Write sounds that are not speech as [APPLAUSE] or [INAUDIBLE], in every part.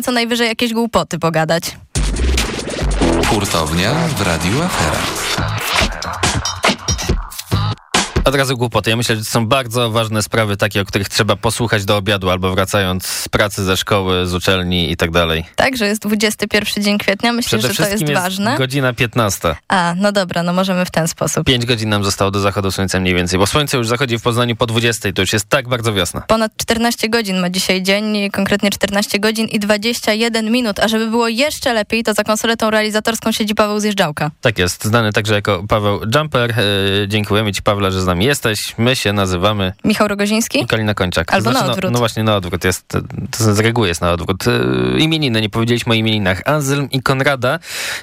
możemy co najwyżej jakieś głupoty pogadać. Hurtownia w Radiu Afera. Od razu głupoty. Ja myślę, że to są bardzo ważne sprawy, takie, o których trzeba posłuchać do obiadu albo wracając z pracy, ze szkoły, z uczelni i tak dalej. Tak, że jest 21 dzień kwietnia. Myślę, Przede że to jest, jest ważne. godzina 15. A, no dobra, no możemy w ten sposób. 5 godzin nam zostało do zachodu słońca mniej więcej, bo słońce już zachodzi w Poznaniu po 20, to już jest tak bardzo wiosna. Ponad 14 godzin ma dzisiaj dzień, konkretnie 14 godzin i 21 minut. A żeby było jeszcze lepiej, to za konsoletą realizatorską siedzi Paweł Zjeżdżałka. Tak jest, znany także jako Paweł Jumper. E, dziękujemy Ci, Pawle, że z nami jesteś. My się nazywamy Michał Rogoziński? i Kalina Kończak. Albo na odwrót. No, no właśnie, na odwrót. Jest, to z reguły jest na odwrót. E, imieniny, nie powiedzieliśmy o imieninach. Anselm i Konrada,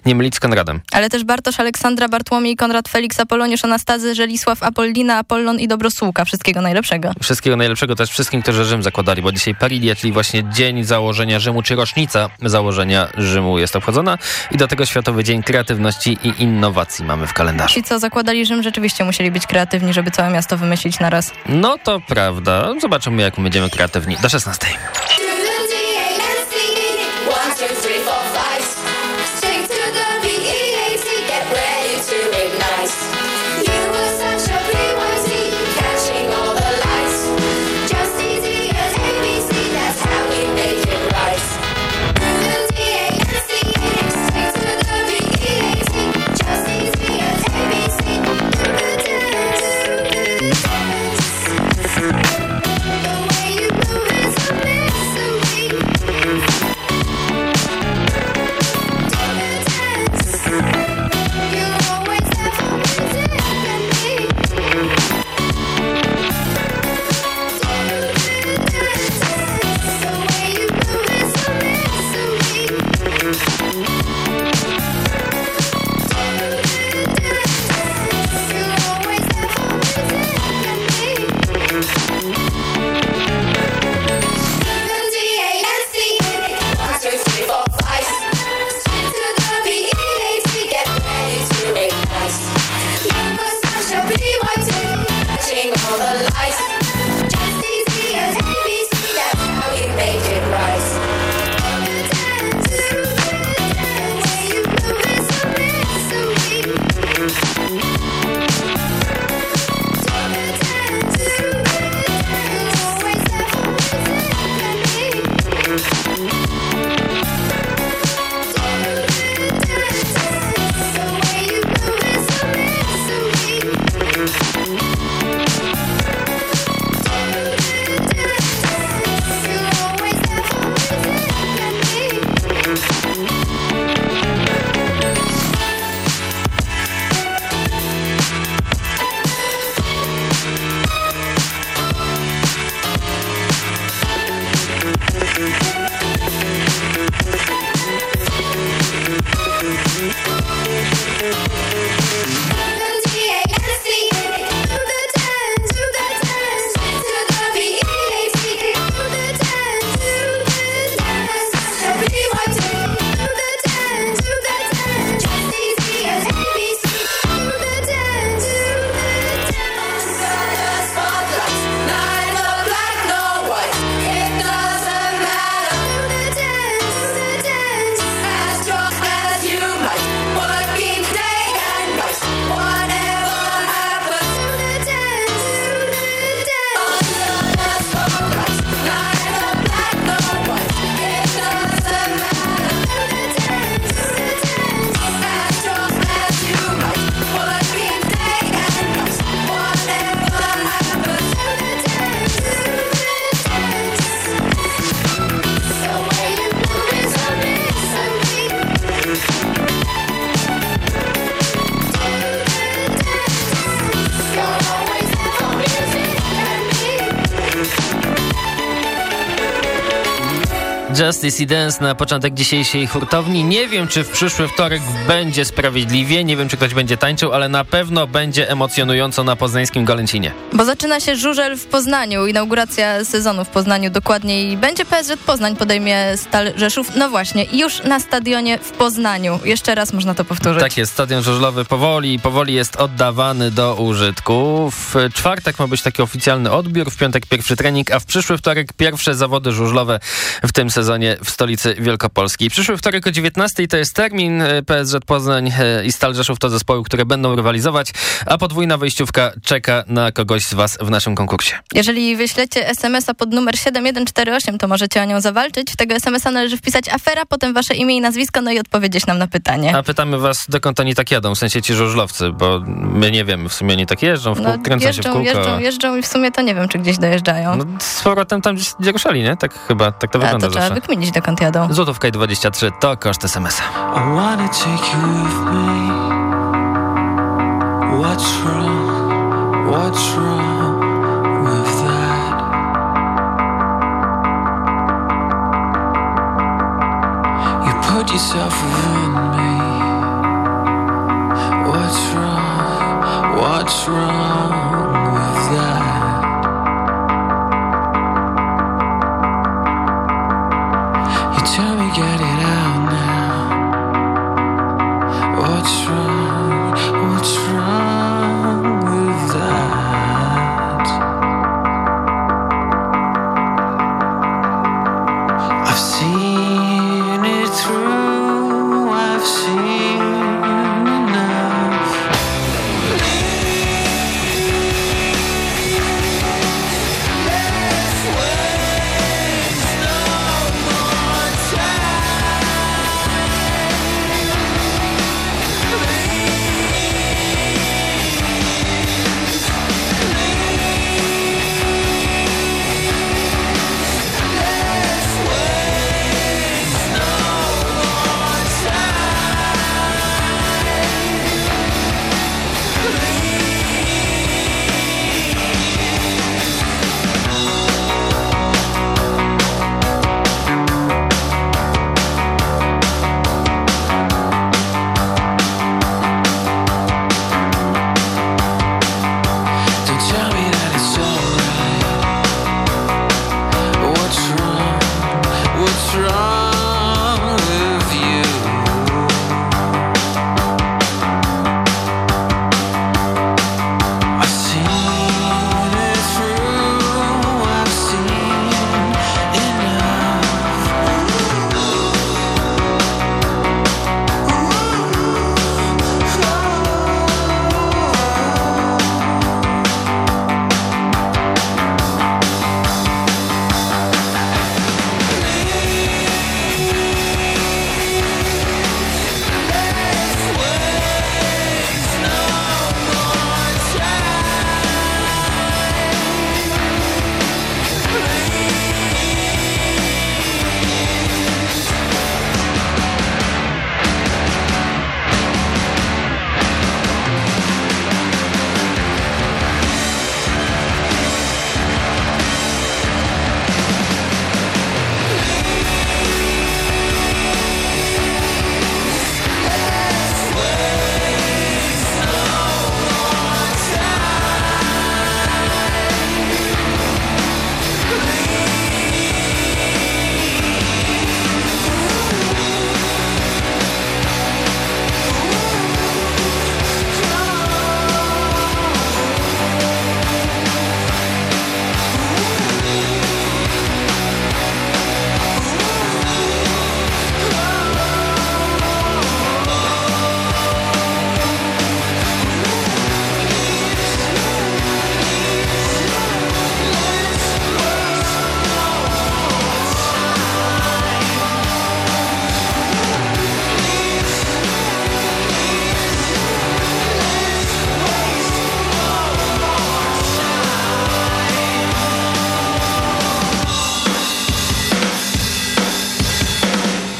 nie mylić z Konradem. Ale też Bartosz, Aleksandra, Bartłomiej, Konrad, Felix, Apoloniusz, Anastazy, Żelisław, Apollina, Apollon i Dobrosłuka. Wszystkiego najlepszego. Wszystkiego najlepszego też wszystkim, którzy Rzym zakładali, bo dzisiaj Paridia, czyli właśnie dzień założenia Rzymu, czy rocznica założenia Rzymu jest obchodzona i do tego Światowy Dzień Kreatywności i Innowacji mamy w kalendarzu. Ci, co zakładali Rzym, rzeczywiście musieli być kreatywni, żeby całe miasto wymyślić na raz. No to prawda. Zobaczymy, jak my będziemy kreatywni. Do 16. I Dance na początek dzisiejszej hurtowni. Nie wiem, czy w przyszły wtorek będzie sprawiedliwie, nie wiem, czy ktoś będzie tańczył, ale na pewno będzie emocjonująco na poznańskim Golęcinie. Bo zaczyna się żużel w Poznaniu, inauguracja sezonu w Poznaniu dokładniej. Będzie PSZ Poznań, podejmie Stal Rzeszów. No właśnie, już na stadionie w Poznaniu. Jeszcze raz można to powtórzyć. Tak jest, stadion żużlowy powoli, powoli jest oddawany do użytku. W czwartek ma być taki oficjalny odbiór, w piątek pierwszy trening, a w przyszły wtorek pierwsze zawody żużlowe w tym sezonie sezonie w stolicy Wielkopolskiej. Przyszły wtorek o 19 to jest termin. E, PSZ Poznań e, i Stal Rzeszów to zespoły, które będą rywalizować, a podwójna wejściówka czeka na kogoś z Was w naszym konkursie. Jeżeli wyślecie SMS-a pod numer 7148, to możecie o nią zawalczyć. W tego SMS-a należy wpisać afera, potem wasze imię i nazwisko, no i odpowiedzieć nam na pytanie. A pytamy Was, dokąd oni tak jadą, w sensie ci żużlowcy, bo my nie wiemy, w sumie oni tak jeżdżą, w No, kół, kręcą się w jeżdżą, kółko. jeżdżą, jeżdżą i w sumie to nie wiem, czy gdzieś dojeżdżają. No, z powrotem tam gdzieś gdzie ruszali, nie? Tak chyba, tak to wygląda to trzeba zawsze. Wykminić, dokąd jadą. Złotówka i 23 to koszt SMS-a. I wanna take you with me. What's wrong?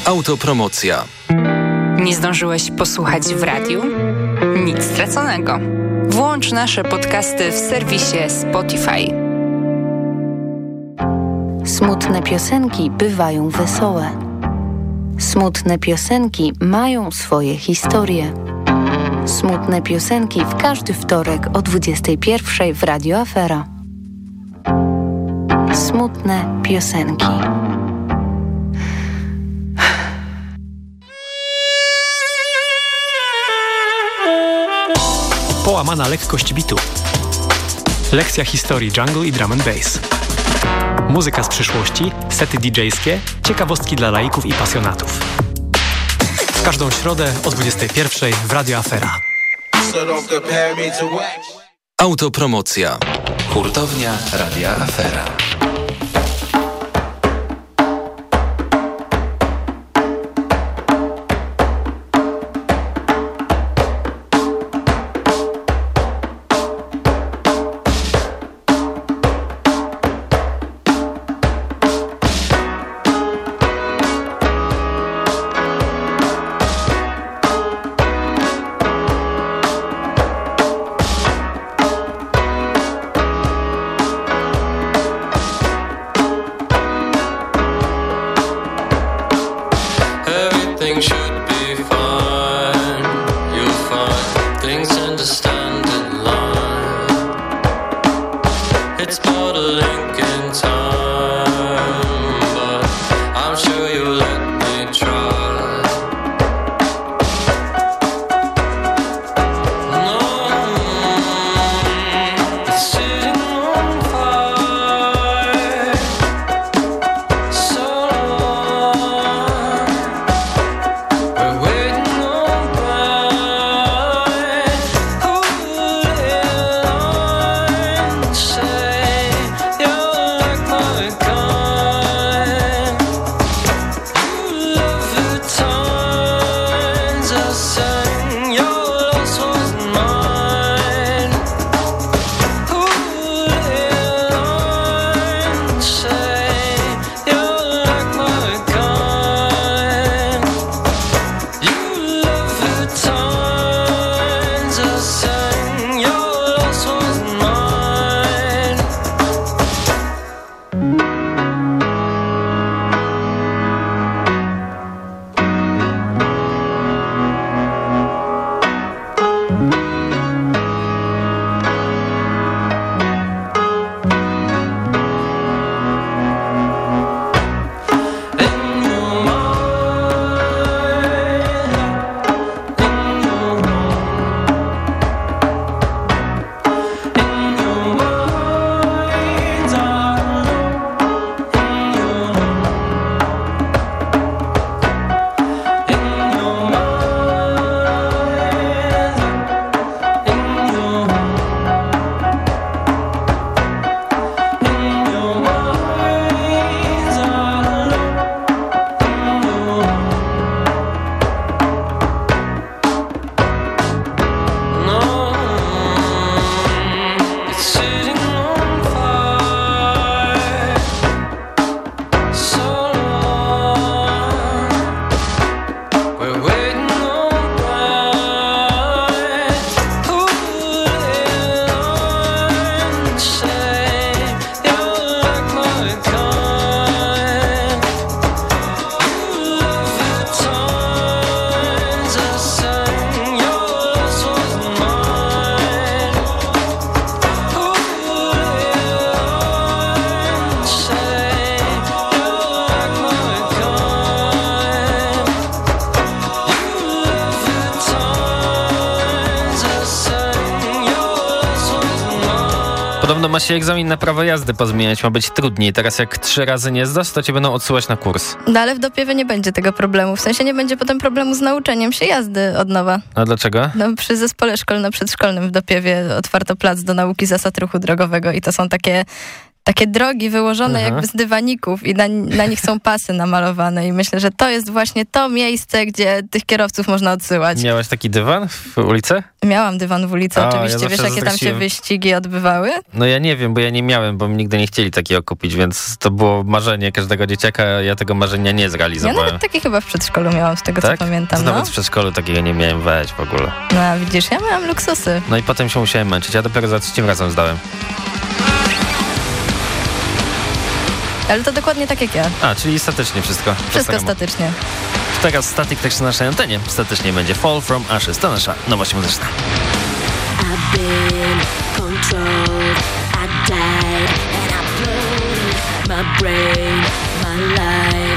Autopromocja. Nie zdążyłeś posłuchać w radiu? Nic straconego. Włącz nasze podcasty w serwisie Spotify. Smutne piosenki bywają wesołe. Smutne piosenki mają swoje historie. Smutne piosenki w każdy wtorek o 21 w Radio Afera. Smutne piosenki. Połamana lekkość bitu. Lekcja historii jungle i drum and bass. muzyka z przyszłości, sety DJ-skie, ciekawostki dla laików i pasjonatów. W każdą środę o 21 w Radio Afera. Autopromocja. Hurtownia Radia Afera. Ma się egzamin na prawo jazdy pozmieniać, ma być trudniej. Teraz jak trzy razy nie zdasz, to cię będą odsyłać na kurs. No ale w dopiewie nie będzie tego problemu. W sensie nie będzie potem problemu z nauczeniem się jazdy od nowa. A dlaczego? No, przy zespole szkolno-przedszkolnym w Dopiewie otwarto plac do nauki zasad ruchu drogowego i to są takie, takie drogi wyłożone Aha. jakby z dywaników i na, na nich są pasy namalowane i myślę, że to jest właśnie to miejsce, gdzie tych kierowców można odsyłać. Miałeś taki dywan w ulicy? Miałam dywan w ulicy, A, ja oczywiście. zawsze Wiesz, jakie tam się wyścigi odbywały? No ja nie wiem, bo ja nie miałem, bo mi nigdy nie chcieli takiego kupić, więc to było marzenie każdego dzieciaka, ja tego marzenia nie Ja zrealizowałem. nawet takie chyba w przedszkolu miałam, z tego tak? co pamiętam. To No. Nawet w przedszkolu takiego nie miałem weź w ogóle. no, a widzisz, ja miałam luksusy. No i potem się musiałem męczyć, ja dopiero za trzecim razem zdałem. Ale to dokładnie tak jak ja. A, czyli statycznie wszystko. Wszystko statycznie. Teraz statyk też na naszej antenie. Statycznie będzie Fall From Ashes. To nasza nowość muzyczna. I've been my brain, my life.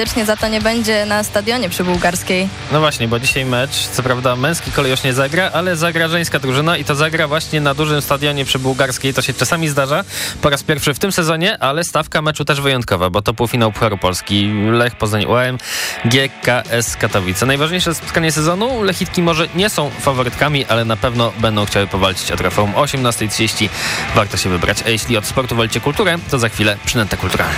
Za to nie będzie na stadionie przy Bułgarskiej. No właśnie, bo dzisiaj mecz, co prawda męski kolej już nie zagra, ale zagra żeńska drużyna i to zagra właśnie na dużym stadionie przy Bułgarskiej. To się czasami zdarza po raz pierwszy w tym sezonie, ale stawka meczu też wyjątkowa, bo to półfinał Pucharu Polski. Lech Poznań UAM, GKS Katowice. Najważniejsze spotkanie sezonu. Lechitki może nie są faworytkami, ale na pewno będą chciały powalczyć o trofeum 18.30. Warto się wybrać. A jeśli od sportu wolicie kulturę, to za chwilę przynęta kulturalna.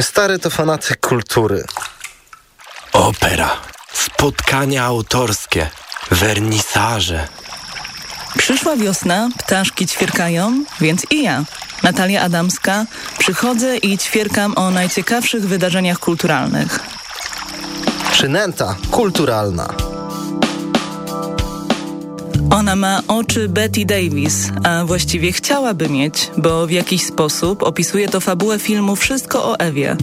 Mój stary to fanatyk kultury. Opera, spotkania autorskie, wernisaże. Przyszła wiosna, ptaszki ćwierkają, więc i ja, Natalia Adamska, przychodzę i ćwierkam o najciekawszych wydarzeniach kulturalnych. Przynęta kulturalna. Ona ma oczy Betty Davis, a właściwie chciałaby mieć, bo w jakiś sposób opisuje to fabułę filmu Wszystko o Ewie.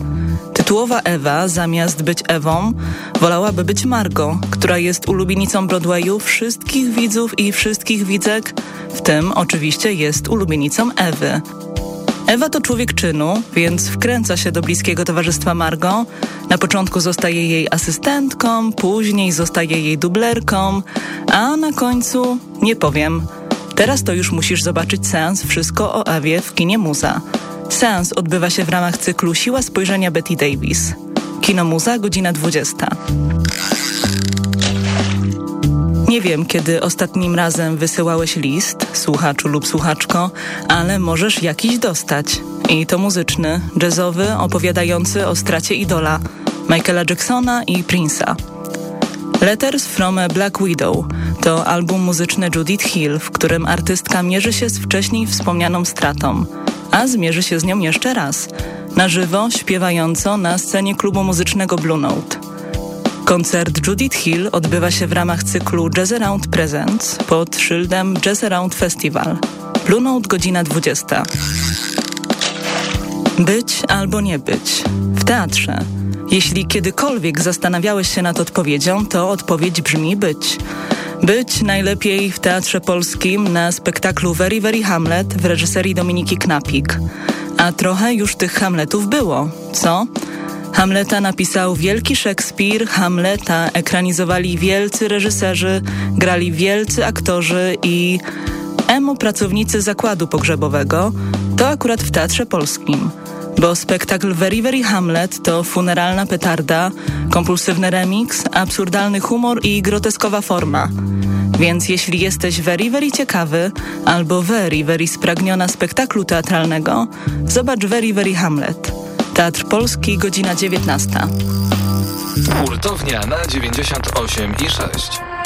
Tytułowa Ewa, zamiast być Ewą, wolałaby być Margo, która jest ulubienicą Broadwayu wszystkich widzów i wszystkich widzek, w tym oczywiście jest ulubienicą Ewy. Ewa to człowiek czynu, więc wkręca się do bliskiego towarzystwa Margo. Na początku zostaje jej asystentką, później zostaje jej dublerką, a na końcu nie powiem. Teraz to już musisz zobaczyć seans Wszystko o Ewie w kinie Muza. Seans odbywa się w ramach cyklu Siła spojrzenia Betty Davis. Kino Muza, godzina 20. Nie wiem, kiedy ostatnim razem wysyłałeś list, słuchaczu lub słuchaczko, ale możesz jakiś dostać. I to muzyczny, jazzowy, opowiadający o stracie idola Michaela Jacksona i Prince'a. Letters from a Black Widow to album muzyczny Judith Hill, w którym artystka mierzy się z wcześniej wspomnianą stratą, a zmierzy się z nią jeszcze raz, na żywo, śpiewająco na scenie klubu muzycznego Blue Note. Koncert Judith Hill odbywa się w ramach cyklu Jazz Around Presents pod szyldem Jazz Around Festival. Blue Note, godzina 20. Być albo nie być. W teatrze. Jeśli kiedykolwiek zastanawiałeś się nad odpowiedzią, to odpowiedź brzmi być. Być najlepiej w Teatrze Polskim na spektaklu Very Very Hamlet w reżyserii Dominiki Knapik. A trochę już tych Hamletów było, co? Hamleta napisał wielki Szekspir, Hamleta ekranizowali wielcy reżyserzy, grali wielcy aktorzy i emo pracownicy zakładu pogrzebowego, to akurat w Teatrze Polskim. Bo spektakl Very Very Hamlet to funeralna petarda, kompulsywny remix, absurdalny humor i groteskowa forma. Więc jeśli jesteś very, very ciekawy albo very, very spragniona spektaklu teatralnego, zobacz Very Very Hamlet. Teatr Polski, godzina 19. Hurtownia na 98 i 6.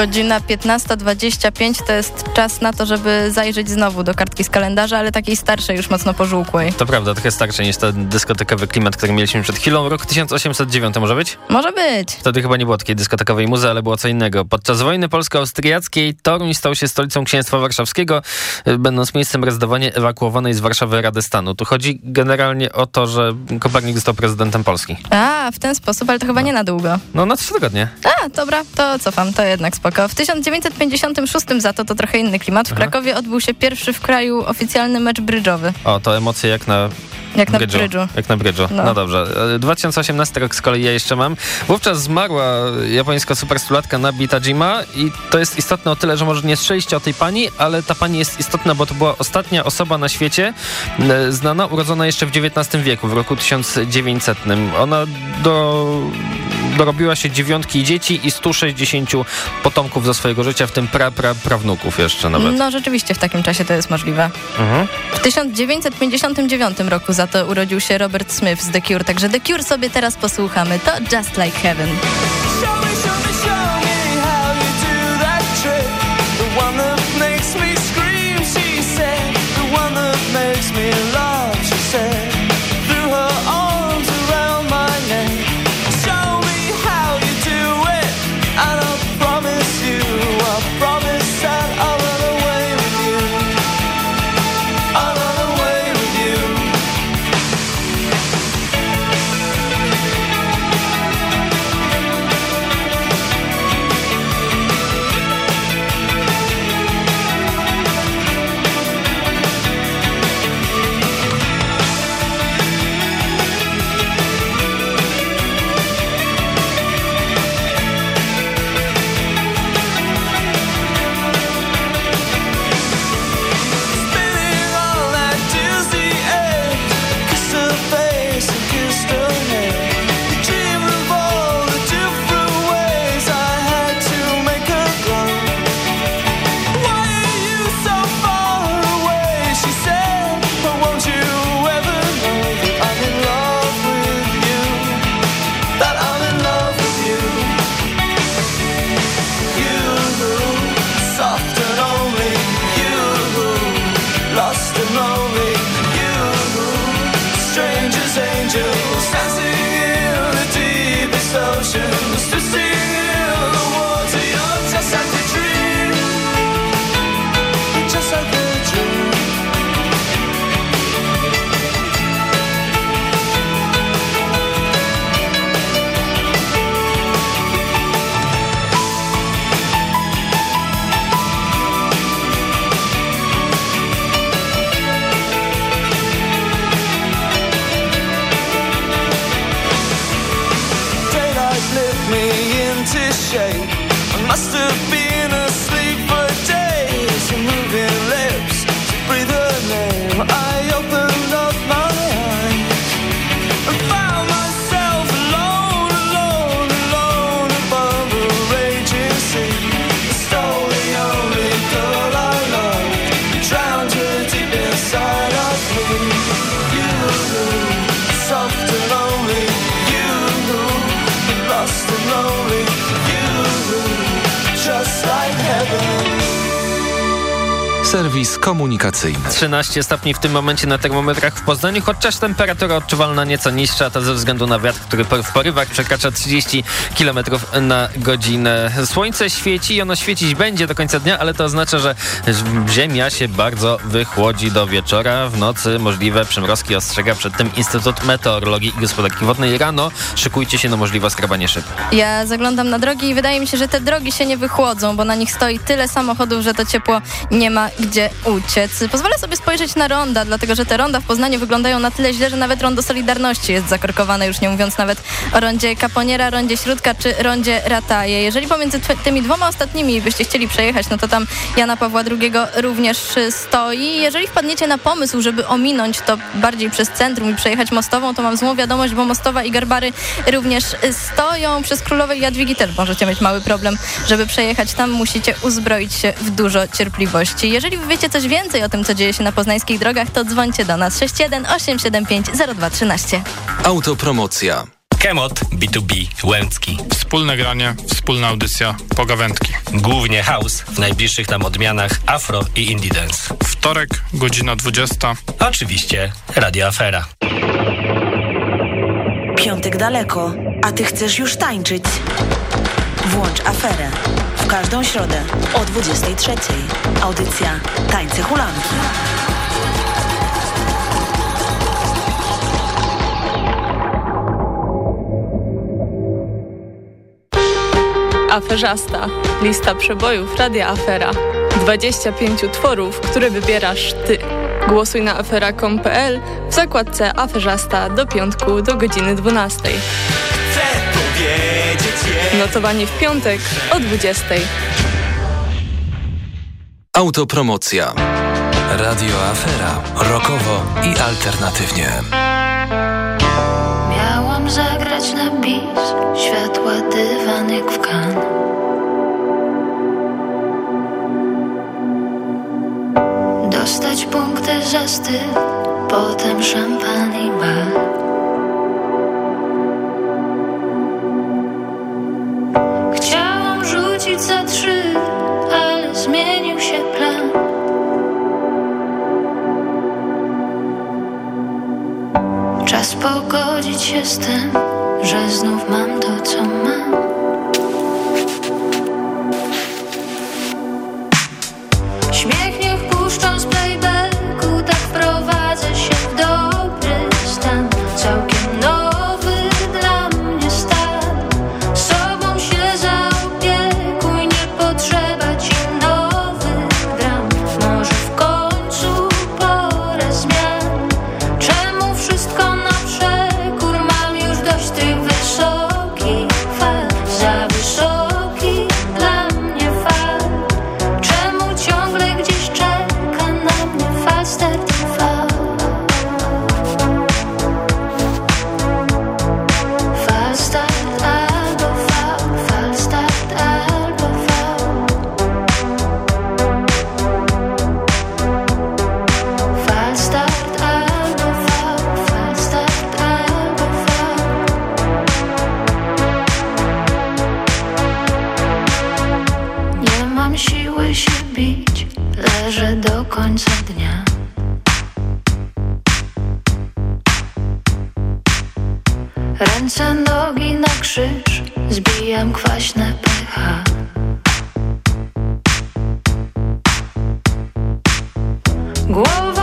Godzina 15.25 to jest czas na to, żeby zajrzeć znowu do kartki z kalendarza, ale takiej starszej, już mocno pożółkłej. To prawda, trochę starsze niż ten dyskotekowy klimat, który mieliśmy przed chwilą. Rok 1809 może być? Może być. Wtedy chyba nie było takiej dyskotekowej muzy, ale było co innego. Podczas wojny polsko-austriackiej Toruń stał się stolicą księstwa warszawskiego, y, będąc miejscem rezydowania ewakuowanej z Warszawy Rady Stanu. Tu chodzi generalnie o to, że Kopernik został prezydentem Polski. A, w ten sposób, ale to chyba nie na długo. No na trzy tygodnie. A, dobra, to cofam, to jednak spoko. W 1956 za to to trochę inny klimat. W Aha. Krakowie odbył się pierwszy w kraju oficjalny mecz brydżowy. O, to emocje jak na Jak na brydżu. Jak na brydżu. No. No. dobrze. E, 2018 rok z kolei ja jeszcze mam. Wówczas zmarła japońska superstulatka Nabita Jima i to jest istotne o tyle, że może nie strzeliście o tej pani, ale ta pani jest istotna, bo to była ostatnia osoba na świecie e, znana, urodzona jeszcze w XIX wieku, w roku 1900. Ona do, dorobiła się dziewiątki dzieci i 160 potomków za swojego życia, w tym pra, pra, prawnuków jeszcze nawet. No rzeczywiście w takim czasie to jest możliwe. Mhm. W 1959 roku za to urodził się Robert Smith z The Cure, także The Cure sobie teraz posłuchamy. To Just Like Heaven. 13 stopni w tym momencie na termometrach w Poznaniu, chociaż temperatura odczuwalna nieco niższa, to ze względu na wiatr, który w porywach przekracza 30 km na godzinę. Słońce świeci i ono świecić będzie do końca dnia, ale to oznacza, że ziemia się bardzo wychłodzi do wieczora. W nocy możliwe przymrozki ostrzega przed tym Instytut Meteorologii i Gospodarki Wodnej. Rano szykujcie się na możliwe skrabanie szyb. Ja zaglądam na drogi i wydaje mi się, że te drogi się nie wychłodzą, bo na nich stoi tyle samochodów, że to ciepło nie ma gdzie uciec. Pozwolę sobie spojrzeć na ronda, dlatego że te ronda w Poznaniu wyglądają na tyle źle, że nawet rondo Solidarności jest zakorkowane, już nie mówiąc nawet o rondzie Kaponiera, rondzie Śródka czy rondzie Rataje. Jeżeli pomiędzy tymi dwoma ostatnimi byście chcieli przejechać, no to tam Jana Pawła II również stoi. Jeżeli wpadniecie na pomysł, żeby ominąć to bardziej przez centrum i przejechać Mostową, to mam złą wiadomość, bo Mostowa i Garbary również stoją. Przez Królowej Jadwigi też możecie mieć mały problem, żeby przejechać tam. Musicie uzbroić się w dużo cierpliwości. Jeżeli wiecie coś więcej o tym, co dzieje się na poznańskich drogach, to dzwońcie do nas 61 875 0213. Autopromocja. Kemot B2B Łęcki. Wspólne granie, wspólna audycja, pogawędki. Głównie house, w najbliższych nam odmianach afro i indie dance. Wtorek, godzina 20. Oczywiście Radio Afera. Piątek daleko, a ty chcesz już tańczyć. Włącz aferę. Każdą środę o 23. Audycja Tańce Hulanki. Aferzasta. Lista przebojów Radia Afera. 25 utworów, które wybierasz ty. Głosuj na afera.com.pl w zakładce Aferzasta do piątku do godziny 12. Notowanie w piątek o 20. Autopromocja. Radio Afera. Rokowo i alternatywnie. Miałam zagrać na bis Światła dywanek w kan Dostać punkty za styl Potem szampan i bal Go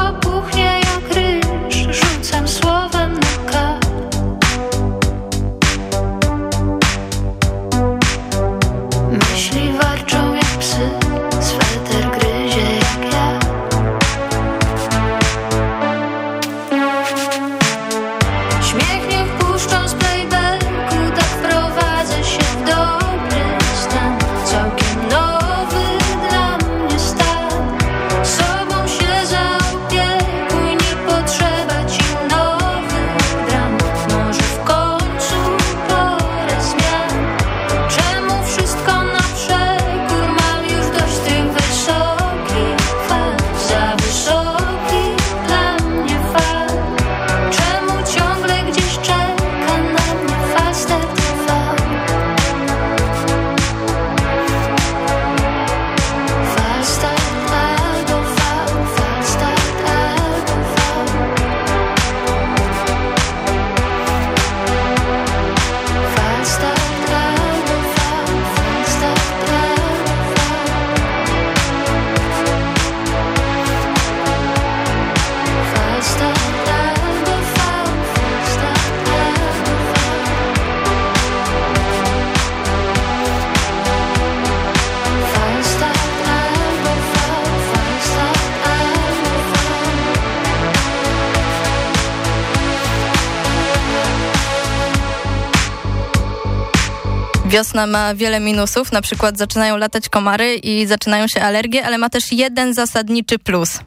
Wiosna ma wiele minusów, na przykład zaczynają latać komary i zaczynają się alergie, ale ma też jeden zasadniczy plus.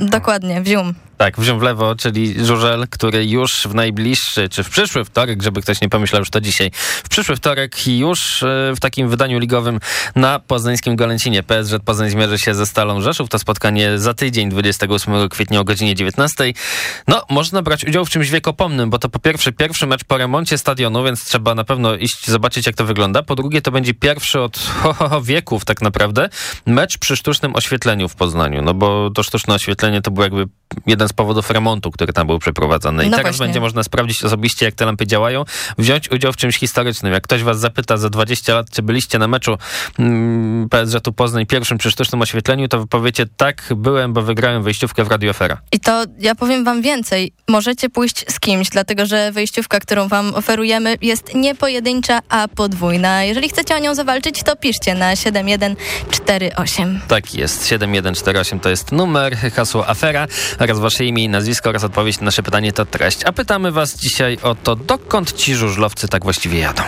Dokładnie, wzium. Tak, wziął w lewo, czyli żużel, który już w najbliższy, czy w przyszły wtorek, żeby ktoś nie pomyślał, że to dzisiaj, w przyszły wtorek już e, w takim wydaniu ligowym na poznańskim Golęcinie. PSZ Poznań zmierzy się ze Stalą Rzeszów. To spotkanie za tydzień, 28 kwietnia o godzinie 19. No, można brać udział w czymś wiekopomnym, bo to po pierwsze pierwszy mecz po remoncie stadionu, więc trzeba na pewno iść zobaczyć, jak to wygląda. Po drugie, to będzie pierwszy od [LAUGHS] ho, ho, ho, wieków tak naprawdę mecz przy sztucznym oświetleniu w Poznaniu, no bo to sztuczne oświetlenie to był jakby jeden z powodów remontu, który tam był przeprowadzany. I No teraz właśnie. będzie można sprawdzić osobiście, jak te lampy działają, wziąć udział w czymś historycznym. Jak ktoś was zapyta za 20 lat, czy byliście na meczu mm, PSZ-u Poznań pierwszym przy sztucznym oświetleniu, to wy powiecie, tak, byłem, bo wygrałem wejściówkę w Radio Afera. I to ja powiem wam więcej. Możecie pójść z kimś, dlatego że wejściówka, którą wam oferujemy, jest nie pojedyncza, a podwójna. Jeżeli chcecie o nią zawalczyć, to piszcie na 7148. Tak jest, 7148 to jest numer, hasło afera oraz wasze imię i nazwisko oraz odpowiedź na nasze pytanie to treść. A pytamy was dzisiaj o to, dokąd ci żużlowcy tak właściwie jadą.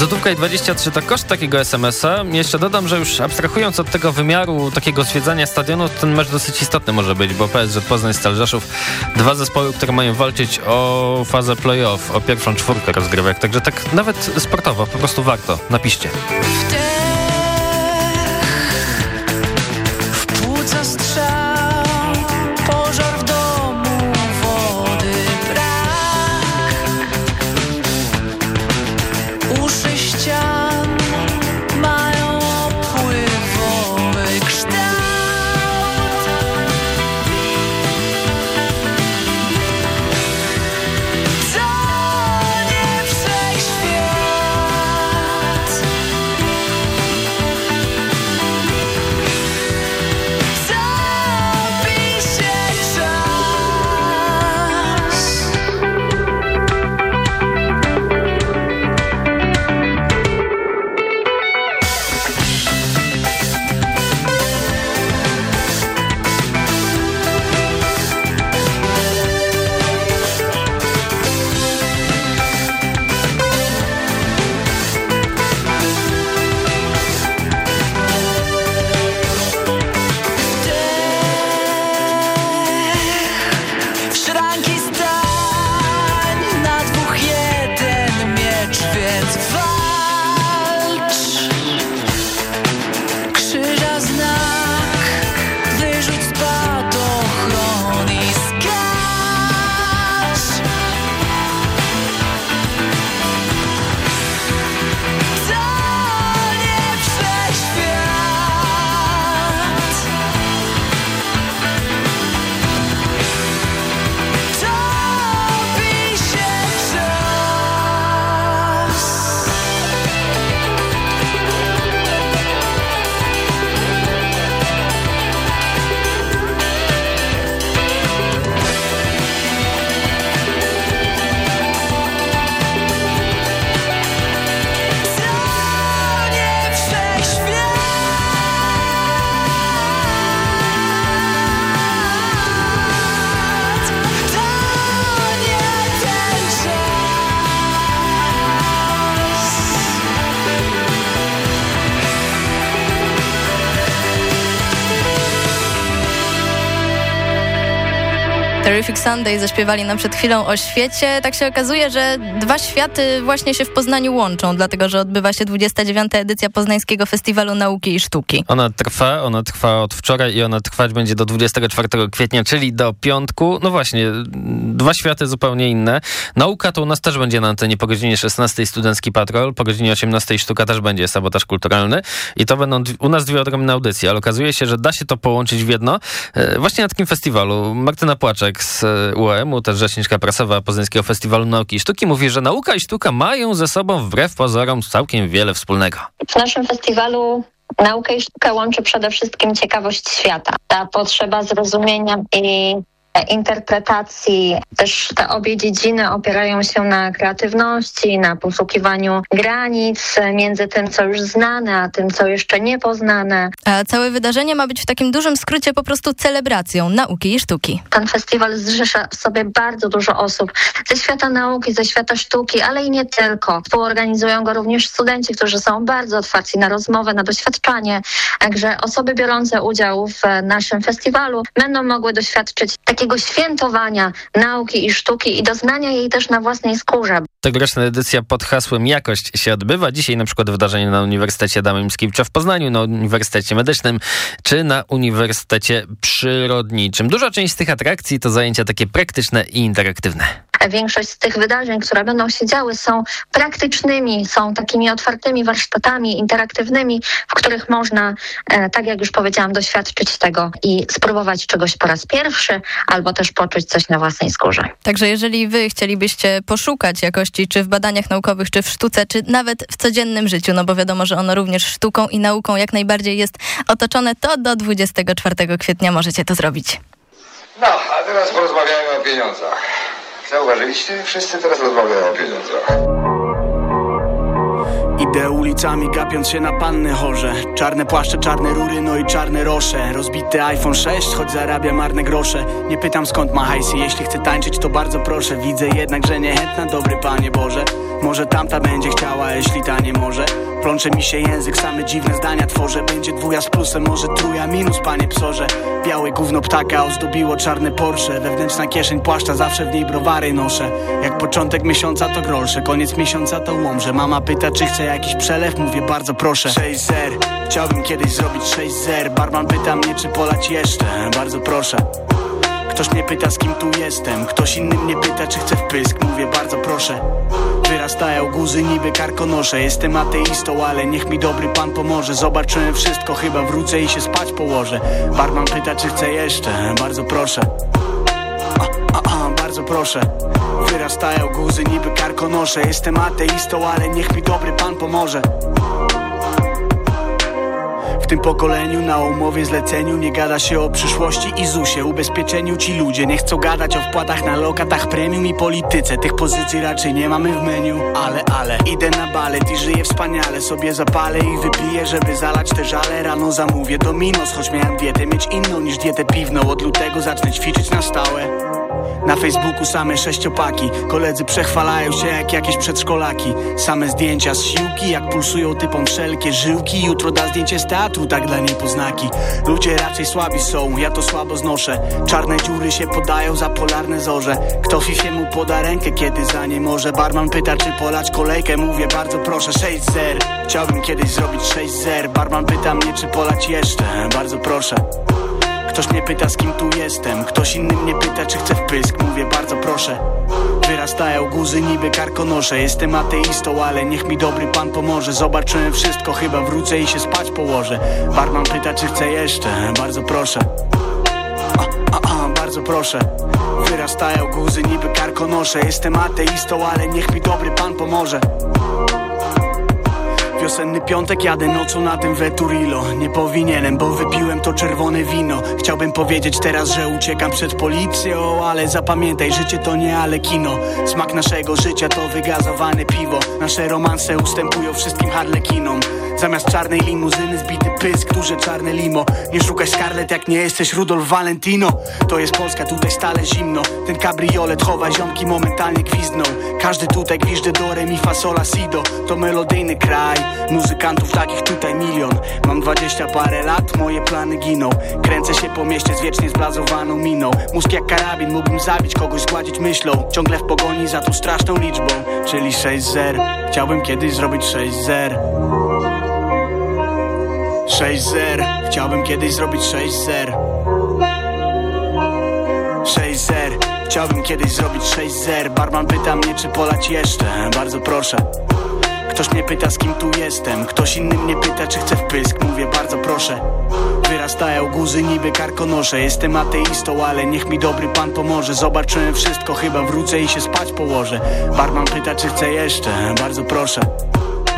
Złotówka i 23 to koszt takiego SMS-a. Jeszcze dodam, że już abstrahując od tego wymiaru takiego zwiedzania stadionu, ten mecz dosyć istotny może być, bo PSG Poznań Stal Rzeszów, dwa zespoły, które mają walczyć o fazę play-off, o pierwszą czwórkę rozgrywek, także tak nawet sportowo, po prostu warto. Napiszcie. Terrific Sunday zaśpiewali nam przed chwilą o świecie. Tak się okazuje, że dwa światy właśnie się w Poznaniu łączą, dlatego że odbywa się 29. edycja Poznańskiego Festiwalu Nauki i Sztuki. Ona trwa, ona trwa od wczoraj i ona trwać będzie do 24 kwietnia, czyli do piątku. No właśnie, dwa światy zupełnie inne. Nauka to u nas też będzie na antenie po godzinie 16 Studencki Patrol, po godzinie 18 Sztuka też będzie Sabotaż Kulturalny i to będą u nas dwie odrębne audycje, ale okazuje się, że da się to połączyć w jedno. E, Właśnie na takim festiwalu Martyna Płaczek z e, UEM-u, też rzeczniczka prasowa Poznańskiego Festiwalu Nauki i Sztuki mówi, że nauka i sztuka mają ze sobą wbrew pozorom całkiem wiele wspólnego. W naszym festiwalu naukę i sztukę łączy przede wszystkim ciekawość świata. Ta potrzeba zrozumienia i interpretacji. Też te obie dziedziny opierają się na kreatywności, na poszukiwaniu granic między tym, co już znane, a tym, co jeszcze niepoznane. A całe wydarzenie ma być w takim dużym skrócie po prostu celebracją nauki i sztuki. Ten festiwal zrzesza w sobie bardzo dużo osób ze świata nauki, ze świata sztuki, ale i nie tylko. Współorganizują go również studenci, którzy są bardzo otwarci na rozmowę, na doświadczanie. Także osoby biorące udział w naszym festiwalu będą mogły doświadczyć takiego świętowania nauki i sztuki i doznania jej też na własnej skórze. Tegoroczna edycja pod hasłem Jakość się odbywa. Dzisiaj na przykład wydarzenie na Uniwersytecie Adama Mickiewicza w Poznaniu, na Uniwersytecie Medycznym czy na Uniwersytecie Przyrodniczym. Duża część z tych atrakcji to zajęcia takie praktyczne i interaktywne. Większość z tych wydarzeń, które będą się działy, są praktycznymi, są takimi otwartymi warsztatami interaktywnymi, w których można, e, tak jak już powiedziałam, doświadczyć tego i spróbować czegoś po raz pierwszy, albo też poczuć coś na własnej skórze. Także jeżeli wy chcielibyście poszukać jakości, czy w badaniach naukowych, czy w sztuce, czy nawet w codziennym życiu, no bo wiadomo, że ono również sztuką i nauką jak najbardziej jest otoczone, to do 24 kwietnia możecie to zrobić. No, a teraz porozmawiajmy o pieniądzach. Zauważyliście? Wszyscy teraz rozmawiają o pieniądzach. Idę ulicami gapiąc się na panny chorze. Czarne płaszcze, czarne rury, no i czarne rosze. Rozbity iPhone 6, choć zarabia marne grosze. Nie pytam skąd ma hajsy, jeśli chce tańczyć to bardzo proszę. Widzę jednak, że niechętna, dobry Panie Boże. Może tamta będzie chciała, jeśli ta nie może. Plącze mi się język, same dziwne zdania tworzę. Będzie dwuja z plusem, może truja minus, panie psorze. Białe gówno ptaka ozdobiło czarne Porsche. Wewnętrzna kieszeń płaszcza, zawsze w niej browary noszę. Jak początek miesiąca to grosze, koniec miesiąca to łomże Mama pyta, czy chce jakiś przelew, mówię bardzo proszę. 6 zer, chciałbym kiedyś zrobić 6 zer. Barman pyta mnie, czy polać jeszcze, bardzo proszę. Ktoś mnie pyta, z kim tu jestem. Ktoś inny mnie pyta, czy chcę wpysk Mówię, bardzo proszę. Wyrastają guzy niby karkonosze. Jestem ateistą, ale niech mi dobry pan pomoże. Zobaczyłem wszystko, chyba wrócę i się spać położę. Barman pyta, czy chcę jeszcze. Bardzo proszę. A, a, a, bardzo proszę Wyrastają guzy niby karkonosze. Jestem ateistą, ale niech mi dobry pan pomoże. W tym pokoleniu na umowie zleceniu nie gada się o przyszłości i ZUSie. Ubezpieczeniu ci ludzie nie chcą gadać o wpłatach na lokatach premium i polityce. Tych pozycji raczej nie mamy w menu. Ale, ale, idę na balet i żyję wspaniale. Sobie zapalę i wypiję, żeby zalać te żale. Rano zamówię Dominos, choć miałem dietę mieć inną niż dietę piwną. Od lutego zacznę ćwiczyć na stałe na Facebooku same sześciopaki. Koledzy przechwalają się jak jakieś przedszkolaki. Same zdjęcia z siłki Jak pulsują typom wszelkie żyłki. Jutro da zdjęcie z teatru, tak dla niej poznaki. Ludzie raczej słabi są, ja to słabo znoszę. Czarne dziury się podają za polarne zorze. Kto fifie mu poda rękę, kiedy za nie może? Barman pyta, czy polać kolejkę? Mówię, bardzo proszę, 6 zer. Chciałbym kiedyś zrobić 6 zer. Barman pyta mnie, czy polać jeszcze? Bardzo proszę Ktoś mnie pyta, z kim tu jestem. Ktoś inny mnie pyta, czy chcę wpysk. Mówię, bardzo proszę. Wyrastają guzy niby karkonosze. Jestem ateistą, ale niech mi dobry pan pomoże. Zobaczyłem wszystko, chyba wrócę i się spać położę. Barman pyta, czy chcę jeszcze. Bardzo proszę. A, a, a, bardzo proszę. Wyrastają guzy niby karkonosze. Jestem ateistą, ale niech mi dobry pan pomoże Wiosenny piątek jadę nocą na tym Veturilo. Nie powinienem, bo wypiłem to czerwone wino. Chciałbym powiedzieć teraz, że uciekam przed policją Ale zapamiętaj, życie to nie ale kino. Smak naszego życia to wygazowane piwo. Nasze romanse ustępują wszystkim harlekinom. Zamiast czarnej limuzyny zbity pysk, duże czarne limo. Nie szukaj Scarlett jak nie jesteś Rudolf Valentino. To jest Polska, tutaj stale zimno. Ten kabriolet chowa ziomki momentalnie gwizdną. Każdy tutaj gwiżdże do re mi fa sola sido. To melodyjny kraj Muzykantów takich tutaj milion. Mam dwadzieścia parę lat, moje plany giną. Kręcę się po mieście z wiecznie zblazowaną miną. Mózg jak karabin, mógłbym zabić kogoś, zgładzić myślą. Ciągle w pogoni za tą straszną liczbą. Czyli 6 zer. Chciałbym kiedyś zrobić 6 zer. 6 zer. Chciałbym kiedyś zrobić 6 zer. 6 zer. Chciałbym kiedyś zrobić 6 zer. Barman pyta mnie czy polać jeszcze. Bardzo proszę Ktoś mnie pyta z kim tu jestem. Ktoś inny mnie pyta czy chcę wpysk Mówię bardzo proszę. Wyrastają guzy niby karkonosze. Jestem ateistą, ale niech mi dobry pan pomoże. Zobaczyłem wszystko, chyba wrócę i się spać położę. Barman pyta czy chcę jeszcze. Bardzo proszę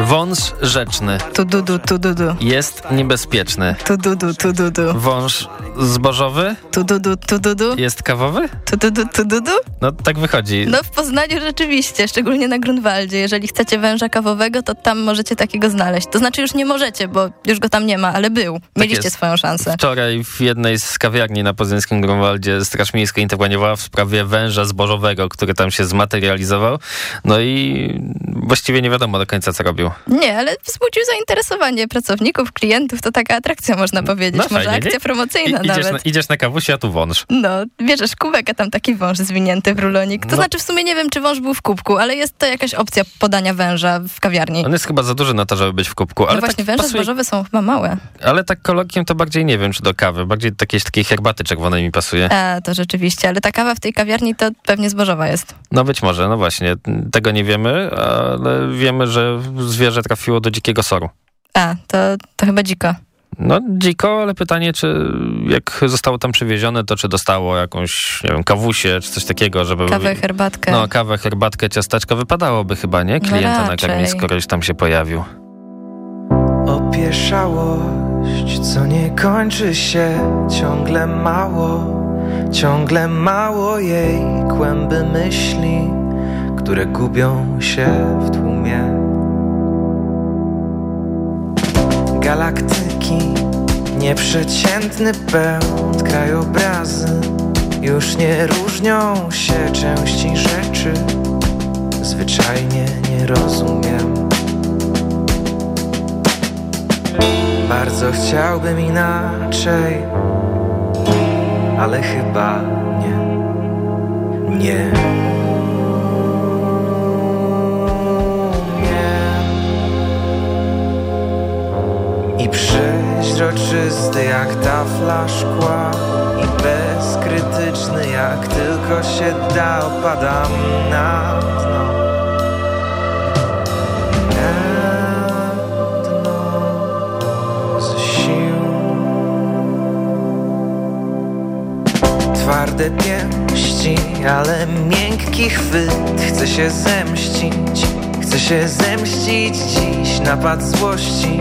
Wąż rzeczny Tu du du, tu du du. jest niebezpieczny. Tu du du, tu du du. Wąż zbożowy Tu du du, tu du du. jest kawowy? Tu du du, tu du du. No tak wychodzi. No w Poznaniu rzeczywiście, szczególnie na Grunwaldzie. Jeżeli chcecie węża kawowego, to tam możecie takiego znaleźć. To znaczy już nie możecie, bo już go tam nie ma, ale był. Mieliście Tak swoją szansę. Wczoraj w jednej z kawiarni na poznańskim Grunwaldzie Straż Miejska interweniowała w sprawie węża zbożowego, który tam się zmaterializował. No i właściwie nie wiadomo do końca, co robił. Nie, ale wzbudził zainteresowanie pracowników, klientów. To taka atrakcja, można powiedzieć. No Może fajnie, akcja nie? promocyjna I, idziesz, nawet. na, idziesz na kawusie, a tu wąż. No, bierzesz kubek, a tam taki wąż zwinięty w rulonik. To No. znaczy w sumie nie wiem, czy wąż był w kubku, ale jest to jakaś opcja podania węża w kawiarni. On jest chyba za duży na to, żeby być w kubku. Ale no właśnie, tak węże pasuje, zbożowe są chyba małe. Ale tak kolokwium to bardziej nie wiem, czy do kawy. Bardziej jakiejś takiej herbaty czerwonej mi pasuje. A, to rzeczywiście, ale ta kawa w tej kawiarni to pewnie zbożowa jest. No być może, no właśnie. Tego nie wiemy, ale wiemy, że zwierzę trafiło do dzikiego soru. A, to, to chyba dziko. No dziko, ale pytanie, czy jak zostało tam przywiezione, to czy dostało jakąś, nie wiem, kawusię, czy coś takiego, żeby... Kawę, herbatkę. No, kawę, herbatkę, ciasteczko. Wypadałoby chyba, nie? Klienta na raczej. karmi, skoro już tam się pojawił. Opieszałość, co nie kończy się, ciągle mało, ciągle mało jej kłęby myśli, które gubią się w tłumie. Galaktyki, nieprzeciętny pęd, krajobrazy już nie różnią się części rzeczy, zwyczajnie nie rozumiem. Bardzo chciałbym inaczej, ale chyba nie. Nie. Przeźroczysty jak tafla szkła I bezkrytyczny jak tylko się da Opadam na dno. Na dno z sił. Twarde pięści, ale miękki chwyt Chce się zemścić, chce się zemścić dziś Napad złości,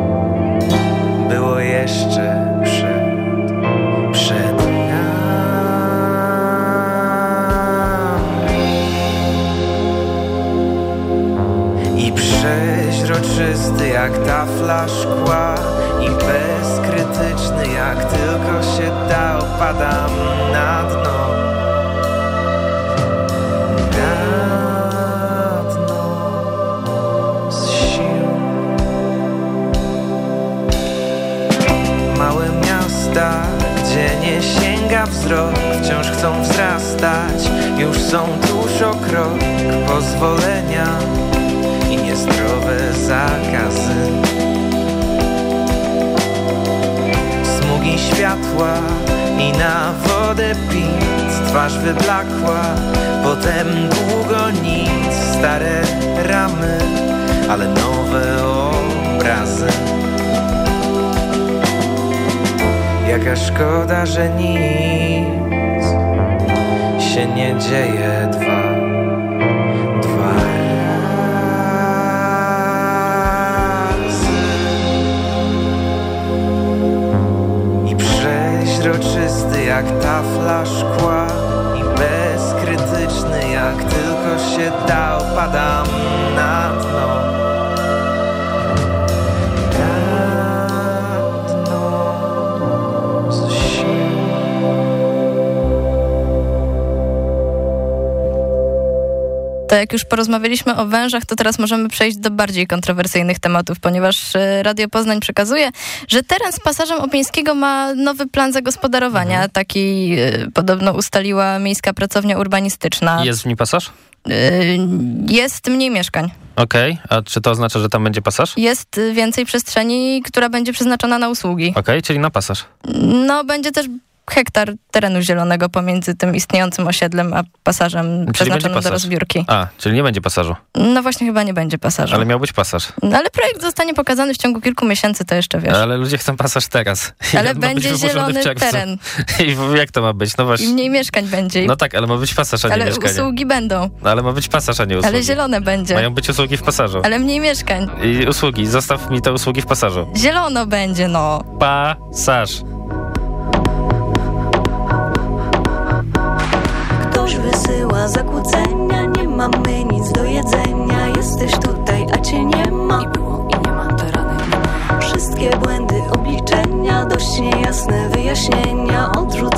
jak tafla szkła I bezkrytyczny jak tylko się da Opadam na dno. Na dno z sił. Małe miasta, gdzie nie sięga wzrok Wciąż chcą wzrastać, już są tuż o krok Pozwolenia niezdrowe zakazy. Smugi światła i na wodę pic Twarz wyblakła, potem długo nic Stare ramy, ale nowe obrazy. Jaka szkoda, że nic się nie dzieje dwa, jak tafla szkła I bezkrytyczny jak tylko się da Opadam na dno To jak już porozmawialiśmy o wężach, to teraz możemy przejść do bardziej kontrowersyjnych tematów, ponieważ e, Radio Poznań przekazuje, że teren z pasażem Opieńskiego ma nowy plan zagospodarowania. Mhm. Taki e, podobno ustaliła Miejska Pracownia Urbanistyczna. Jest w nim pasaż? E, Jest mniej mieszkań. Okej, a czy to oznacza, że tam będzie pasaż? Jest więcej przestrzeni, która będzie przeznaczona na usługi. Okej, czyli na pasaż. No, będzie też hektar terenu zielonego pomiędzy tym istniejącym osiedlem a pasażem Czyli przeznaczonym do pasaż. rozbiórki. A, czyli nie będzie pasażu. No właśnie chyba nie będzie pasażu. Ale miał być pasaż. No, ale projekt zostanie pokazany w ciągu kilku miesięcy, to jeszcze wiesz. Ale ludzie chcą pasaż teraz. I Ale będzie zielony teren. [LAUGHS] I jak to ma być? No I właśnie. mniej mieszkań będzie. No tak, ale ma być pasaż, a nie ale mieszkanie. usługi będą. No, ale ma być pasaż, a nie usługi. Ale zielone będzie. Mają być usługi w pasażu. Ale mniej mieszkań. I usługi, zostaw mi te usługi w pasażu. Zielono będzie, no. Pasaż. Ktoś wysyła zakłócenia, nie mamy nic do jedzenia. Jesteś tutaj, a cię nie ma. I było i nie ma, te rany. Wszystkie błędy obliczenia, dość niejasne wyjaśnienia. Odrzucam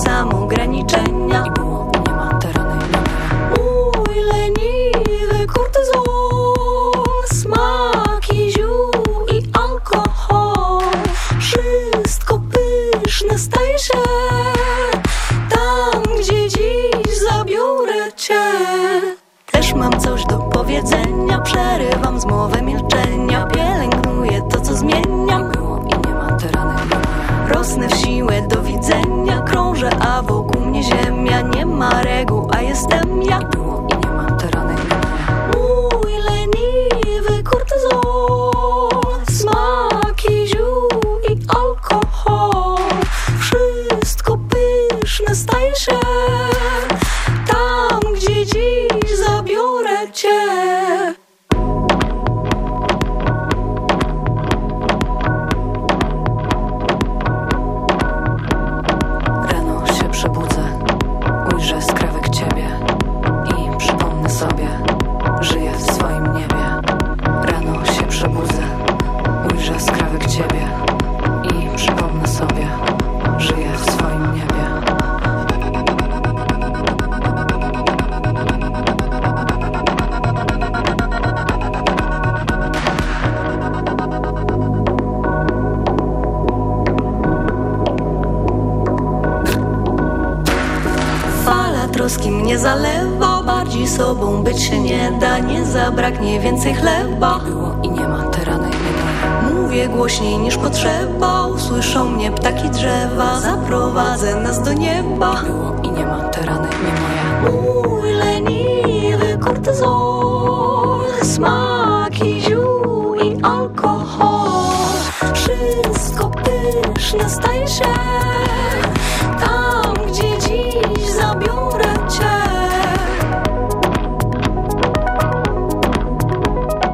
te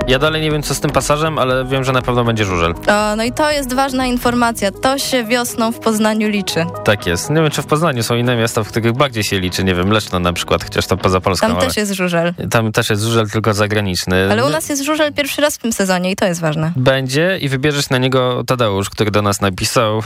Ja dalej nie wiem, co z tym pasażem, ale wiem, że na pewno będzie żużel. O, no i to jest ważna informacja. To się wiosną w Poznaniu liczy. Tak jest. Nie wiem, czy w Poznaniu są inne miasta, w których bardziej się liczy. Nie wiem, Leszno na przykład, chociaż to poza Polską. Tam ale... też jest żużel. Tam też jest żużel, tylko zagraniczny. Ale u nas jest żużel pierwszy raz w tym sezonie i to jest ważne. Będzie i wybierzesz na niego Tadeusz, który do nas napisał,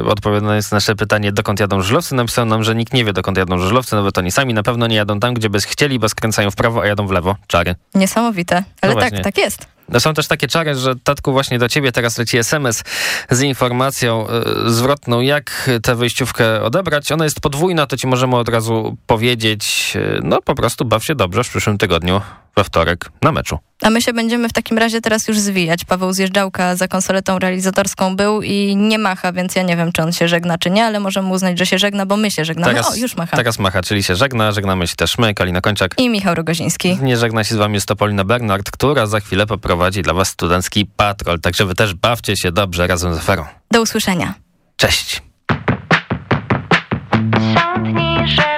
e, odpowiadając na nasze pytanie, dokąd jadą żużlowcy, napisał nam, że nikt nie wie, dokąd jadą żużlowcy, nawet oni sami na pewno nie jadą tam, gdzie by chcieli, bo skręcają w prawo, a jadą w lewo. Czary. Niesamowite. Ale No tak, właśnie. tak jest. No są też takie czary, że tatku właśnie do ciebie teraz leci SMS z informacją e, zwrotną, jak tę wyjściówkę odebrać. Ona jest podwójna, to ci możemy od razu powiedzieć, e, no po prostu baw się dobrze w przyszłym tygodniu, we wtorek, na meczu. A my się będziemy w takim razie teraz już zwijać. Paweł Zjeżdżałka za konsoletą realizatorską był i nie macha, więc ja nie wiem, czy on się żegna, czy nie, ale możemy uznać, że się żegna, bo my się żegnamy. o, już macha. teraz macha, czyli się żegna, żegnamy się też my, Kalina Kończak. I Michał Rogoziński. Nie żegna się z wami Stopolina Bernard, która za chwilę poprowadzi dla was studencki patrol, także wy też bawcie się dobrze razem z aferą. Do usłyszenia. Cześć! Sądni, że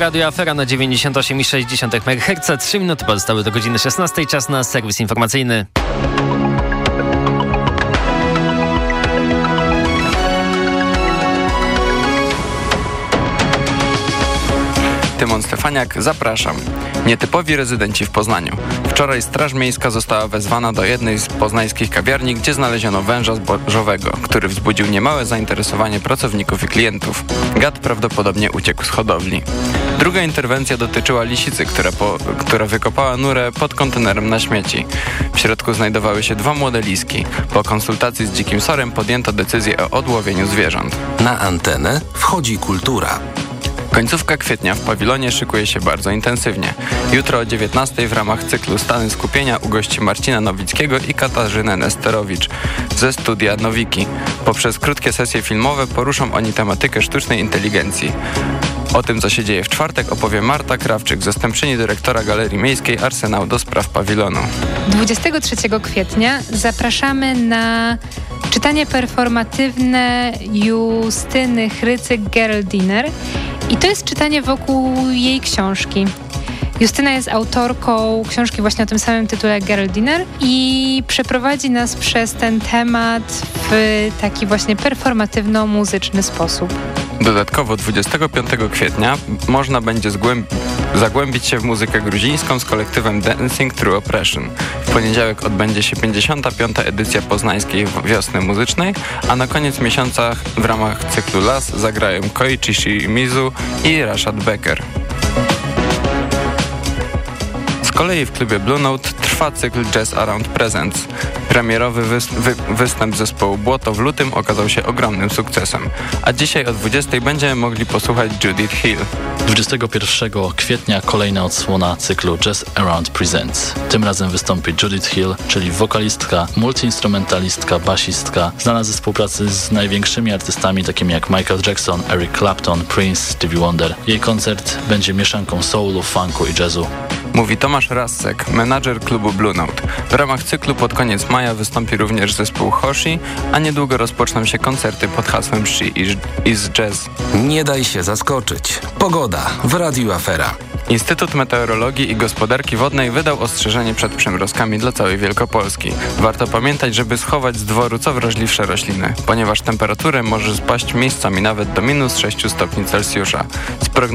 Radio Afera na 98,6 MHz. 3 minuty pozostały do godziny 16. Czas na serwis informacyjny. Tymon Stefaniak, zapraszam. Nietypowi rezydenci w Poznaniu. Wczoraj Straż Miejska została wezwana do jednej z poznańskich kawiarni, gdzie znaleziono węża zbożowego, który wzbudził niemałe zainteresowanie pracowników i klientów. Gad prawdopodobnie uciekł z hodowli. Druga interwencja dotyczyła lisicy, która, po, która wykopała nurę pod kontenerem na śmieci. W środku znajdowały się dwa młode liski. Po konsultacji z dzikim sorem podjęto decyzję o odłowieniu zwierząt. Na antenę wchodzi kultura. Końcówka kwietnia w pawilonie szykuje się bardzo intensywnie. Jutro o 19 w ramach cyklu Stany Skupienia ugości Marcina Nowickiego i Katarzynę Nesterowicz ze studia Nowiki. Poprzez krótkie sesje filmowe poruszą oni tematykę sztucznej inteligencji. O tym, co się dzieje w czwartek, opowie Marta Krawczyk, zastępczyni dyrektora Galerii Miejskiej Arsenał do spraw pawilonu. 23 kwietnia zapraszamy na czytanie performatywne Justyny Chrycyk-Geraldiner i to jest czytanie wokół jej książki. Justyna jest autorką książki właśnie o tym samym tytule Geraldiner i przeprowadzi nas przez ten temat w taki właśnie performatywno-muzyczny sposób. Dodatkowo 25 kwietnia można będzie zagłębić się w muzykę gruzińską z kolektywem Dancing Through Oppression. W poniedziałek odbędzie się 55. edycja poznańskiej wiosny muzycznej, a na koniec miesiąca w ramach cyklu Las zagrają Koichi Shimizu i Rashad Becker. Kolei w klubie Blue Note trwa cykl Jazz Around Presents. Premierowy wys- wy- występ zespołu Błoto w lutym okazał się ogromnym sukcesem, a dzisiaj o 20 będziemy mogli posłuchać Judith Hill. 21 kwietnia kolejna odsłona cyklu Jazz Around Presents. Tym razem wystąpi Judith Hill, czyli wokalistka, multiinstrumentalistka, basistka, znana ze współpracy z największymi artystami takimi jak Michael Jackson, Eric Clapton, Prince, Stevie Wonder. Jej koncert będzie mieszanką soulu, funku i jazzu. Mówi Tomasz Rassek, menadżer klubu Blue Note. W ramach cyklu pod koniec maja wystąpi również zespół Hoshi, a niedługo rozpoczną się koncerty pod hasłem She is- Jazz. Nie daj się zaskoczyć. Pogoda w Radiu Afera. Instytut Meteorologii i Gospodarki Wodnej wydał ostrzeżenie przed przymrozkami dla całej Wielkopolski. Warto pamiętać, żeby schować z dworu co wrażliwsze rośliny, ponieważ temperaturę może spaść miejscami nawet do minus 6 stopni Celsjusza.